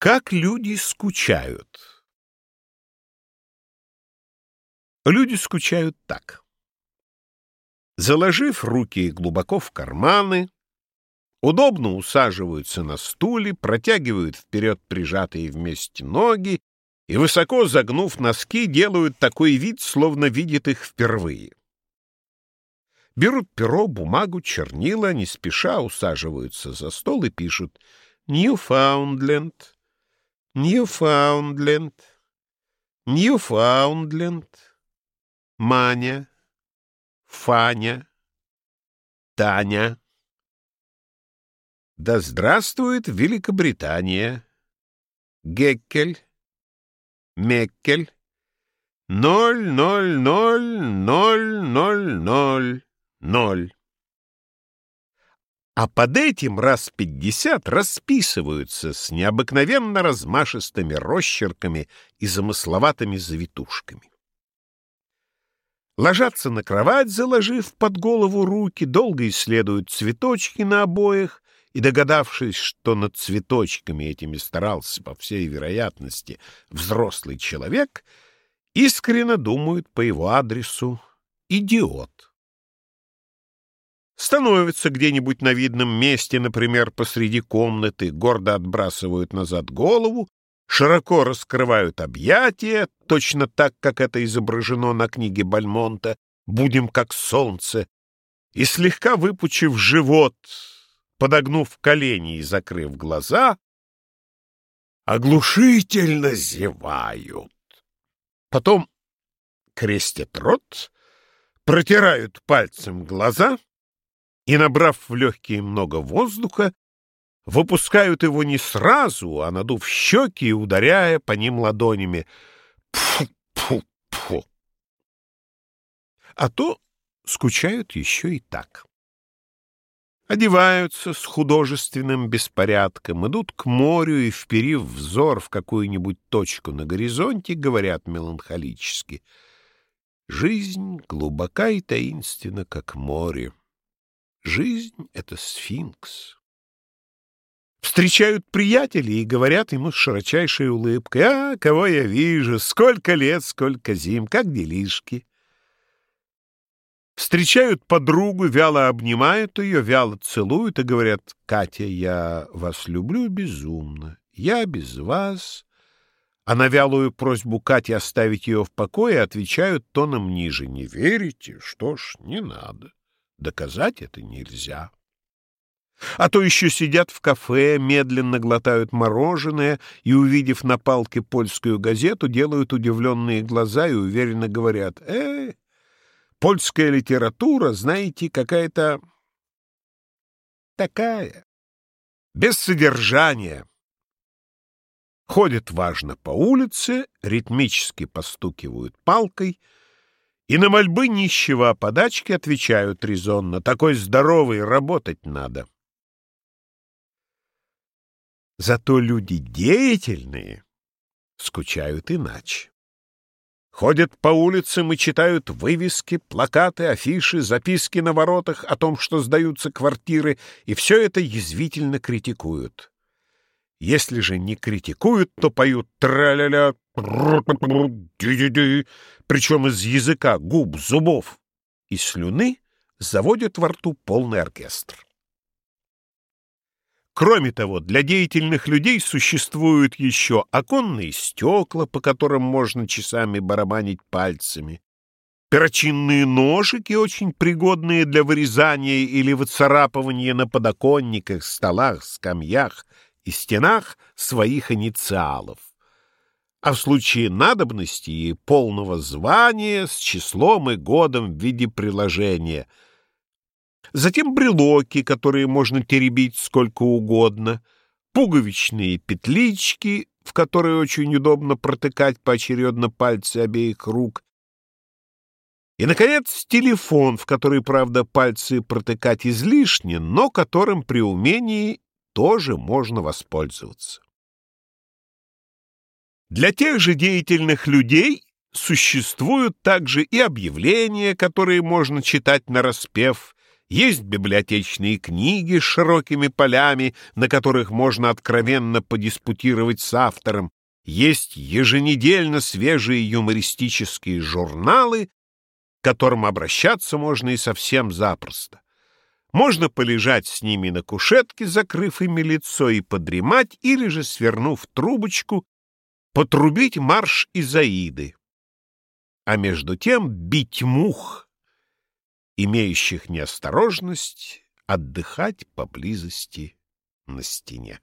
Как люди скучают? Люди скучают так. Заложив руки глубоко в карманы, удобно усаживаются на стуле, протягивают вперед прижатые вместе ноги и, высоко загнув носки, делают такой вид, словно видят их впервые. Берут перо, бумагу, чернила, не спеша усаживаются за стол и пишут «Ньюфаундленд», Ньюфаундленд, Ньюфаундленд, Маня, Фаня, Таня. Да здравствует Великобритания! Геккель, Меккель, ноль, ноль, ноль, ноль, ноль, ноль, ноль а под этим раз пятьдесят расписываются с необыкновенно размашистыми росчерками и замысловатыми завитушками. Ложатся на кровать, заложив под голову руки, долго исследуют цветочки на обоях и, догадавшись, что над цветочками этими старался, по всей вероятности, взрослый человек, искренне думают по его адресу «идиот» становятся где-нибудь на видном месте, например, посреди комнаты, гордо отбрасывают назад голову, широко раскрывают объятия, точно так, как это изображено на книге Бальмонта «Будем как солнце», и, слегка выпучив живот, подогнув колени и закрыв глаза, оглушительно зевают. Потом крестят рот, протирают пальцем глаза — и, набрав в легкие много воздуха, выпускают его не сразу, а надув щеки и ударяя по ним ладонями. Пфу-пфу-пфу. А то скучают еще и так. Одеваются с художественным беспорядком, идут к морю и, вперив взор в какую-нибудь точку на горизонте, говорят меланхолически. Жизнь глубока и таинственна, как море. Жизнь — это сфинкс. Встречают приятели и говорят ему с широчайшей улыбкой, «А, кого я вижу! Сколько лет, сколько зим! Как делишки!» Встречают подругу, вяло обнимают ее, вяло целуют и говорят, «Катя, я вас люблю безумно, я без вас». А на вялую просьбу Кати оставить ее в покое отвечают тоном ниже, «Не верите? Что ж, не надо». Доказать это нельзя. А то еще сидят в кафе, медленно глотают мороженое и, увидев на палке польскую газету, делают удивленные глаза и уверенно говорят, «Э, польская литература, знаете, какая-то такая, без содержания». Ходят важно по улице, ритмически постукивают палкой — и на мольбы нищего о подачке отвечают резонно. Такой здоровый, работать надо. Зато люди деятельные скучают иначе. Ходят по улицам и читают вывески, плакаты, афиши, записки на воротах о том, что сдаются квартиры, и все это язвительно критикуют. Если же не критикуют, то поют тра-ля-ля, причем из языка, губ, зубов и слюны заводят во рту полный оркестр. Кроме того, для деятельных людей существуют еще оконные стекла, по которым можно часами барабанить пальцами, перочинные ножики, очень пригодные для вырезания или выцарапывания на подоконниках, столах, скамьях и стенах своих инициалов а в случае надобности и полного звания с числом и годом в виде приложения. Затем брелоки, которые можно теребить сколько угодно, пуговичные петлички, в которые очень удобно протыкать поочередно пальцы обеих рук, и, наконец, телефон, в который, правда, пальцы протыкать излишне, но которым при умении тоже можно воспользоваться. Для тех же деятельных людей существуют также и объявления, которые можно читать на распев, Есть библиотечные книги с широкими полями, на которых можно откровенно подиспутировать с автором. Есть еженедельно свежие юмористические журналы, к которым обращаться можно и совсем запросто. Можно полежать с ними на кушетке, закрыв ими лицо, и подремать, или же, свернув трубочку, потрубить марш Изаиды. А между тем бить мух, имеющих неосторожность отдыхать поблизости на стене.